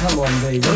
한 건데 이거.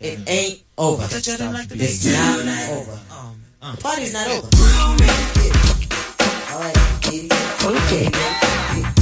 It ain't over. Like it's not over. Um, um. The party's not over. Okay.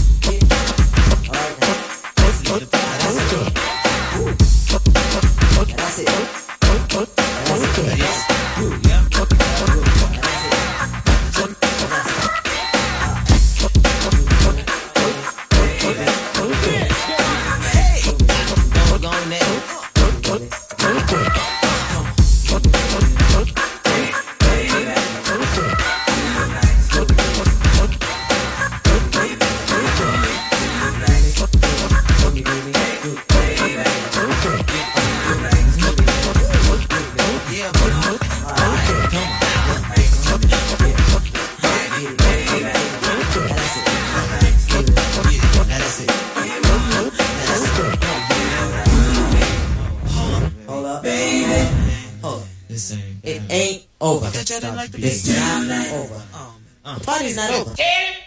This ain't it ain't, over. Like the. It's not over. Oh, um, the party's not over. Eddie,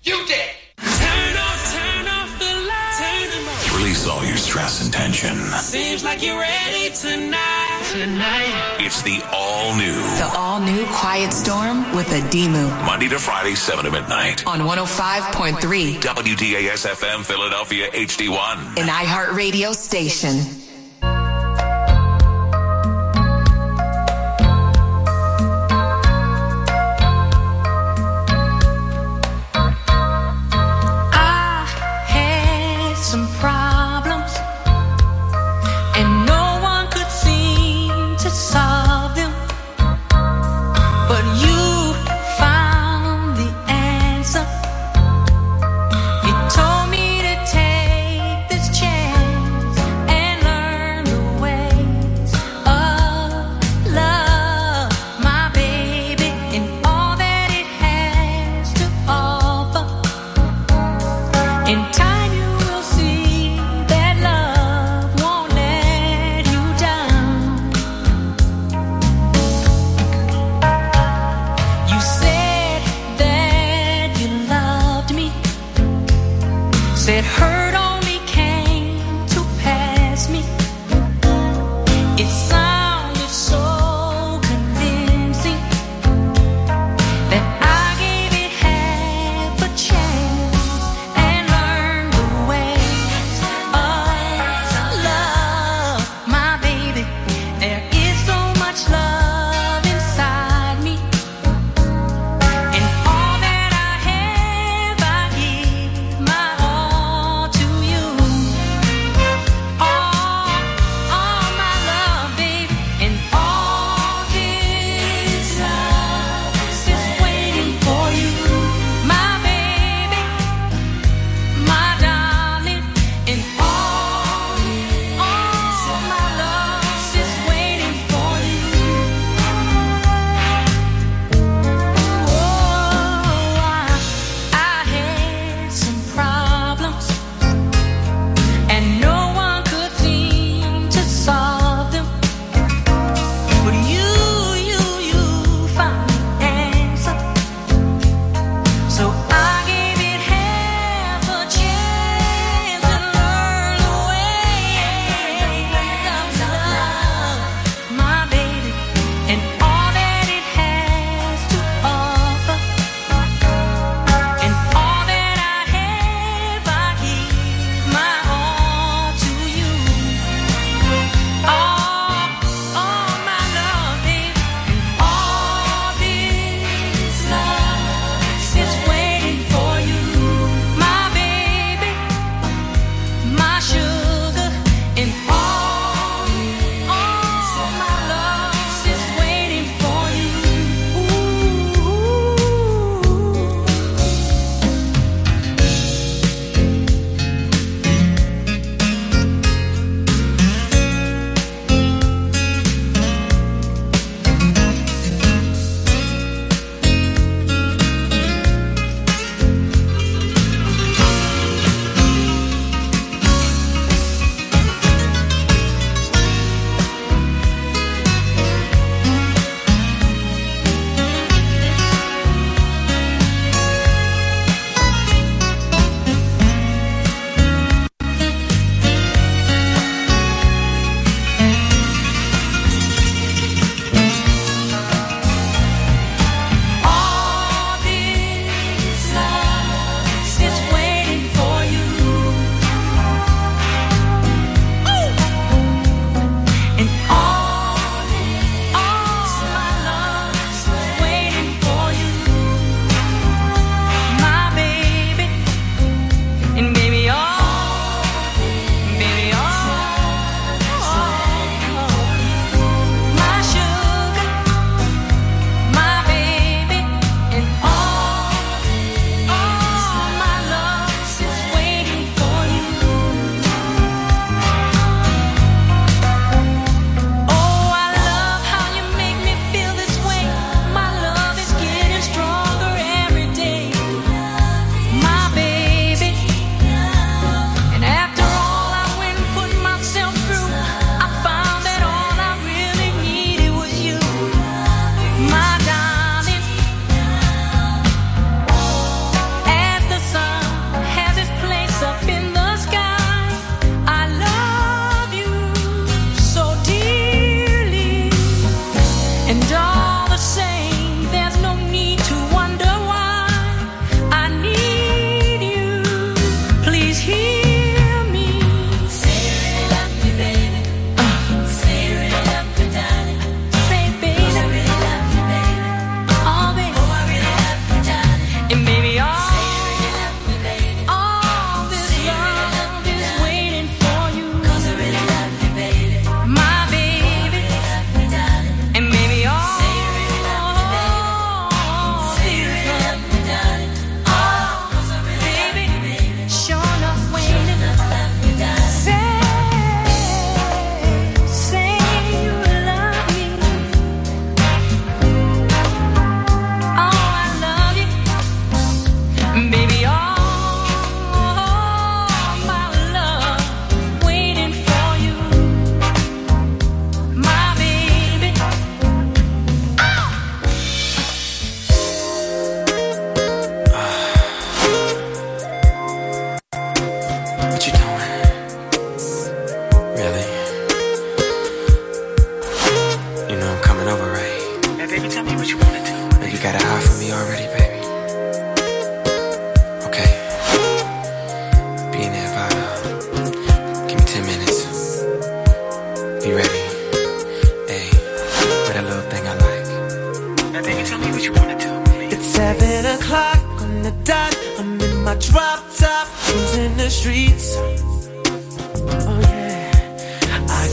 you did. Turn off, turn off the lights. Turn them off. Release all your stress and tension. Seems like you're ready tonight. Tonight. It's the all new. The all new Quiet Storm with a Demu. Monday to Friday, 7 to midnight. On 105.3. WDAS FM Philadelphia HD1. An iHeartRadio station. it hurt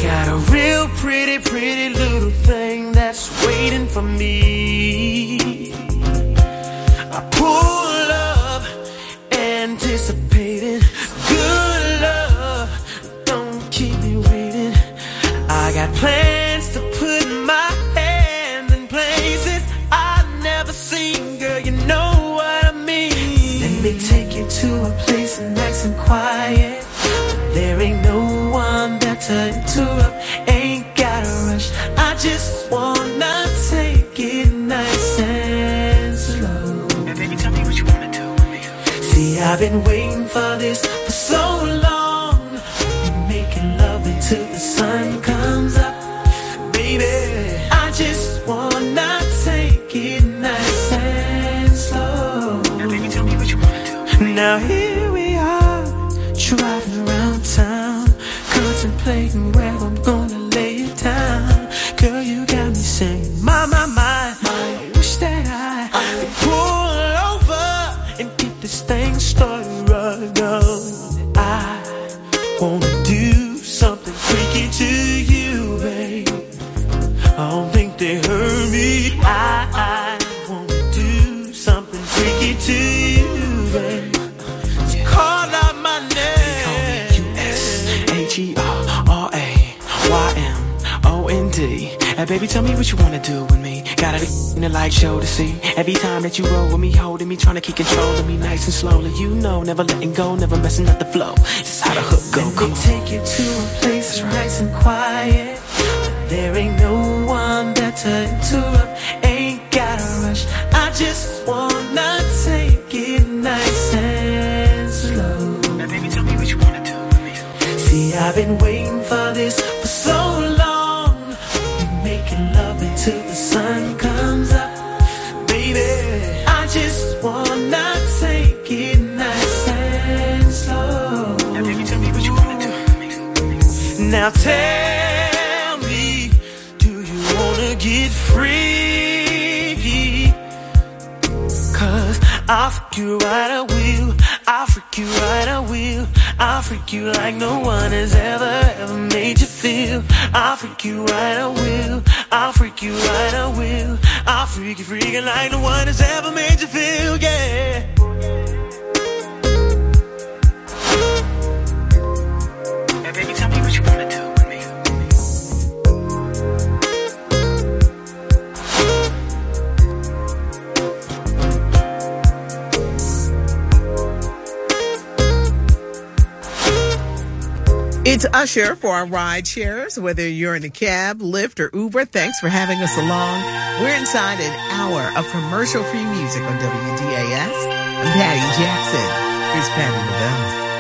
got a real pretty, pretty little thing that's waiting for me. There to interrupt. Ain't gotta rush. I just wanna take it nice and slow. Tell me what you wanna do with me. See, I've been waiting for this for so long. And baby, tell me what you wanna do with me. Got it in the light show to see. Every time that you roll with me, holding me, trying to keep control of me nice and slowly. You know, never letting go, never messing up the flow. This is how the hook go. Let me take you to a place that's nice and quiet. There ain't no one better to interrupt. Ain't gotta rush. I just wanna take it nice and slow. Now, baby, tell me what you wanna do with me. See, I've been waiting for this Now tell me, do you wanna get free? Cause I'll freak you right, I will. I'll freak you right, I will. I'll freak you like no one has ever, ever made you feel. I'll freak you right, I will. I'll freak you right, I will. I'll freak you, freaking like no one has ever made you feel, yeah. It's Usher for our ride shares. Whether you're in a cab, Lyft, or Uber, thanks for having us along. We're inside an hour of commercial free music on WDAS. I'm Patty Jackson. Here's Patti LaBelle.